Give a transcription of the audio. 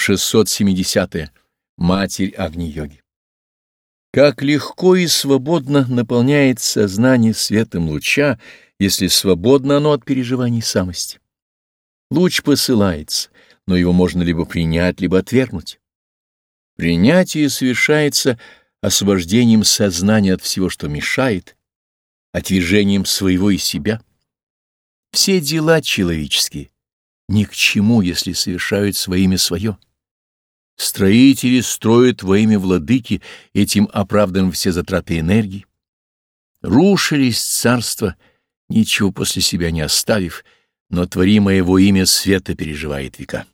670. -е. Матерь Агни-йоги. Как легко и свободно наполняет сознание светом луча, если свободно оно от переживаний самости. Луч посылается, но его можно либо принять, либо отвергнуть. Принятие совершается освобождением сознания от всего, что мешает, отвержением своего и себя. Все дела человеческие ни к чему, если совершают своими свое. Строители строят во имя владыки, этим оправдан все затраты энергии. Рушились царства, ничего после себя не оставив, но творимое его имя света переживает века.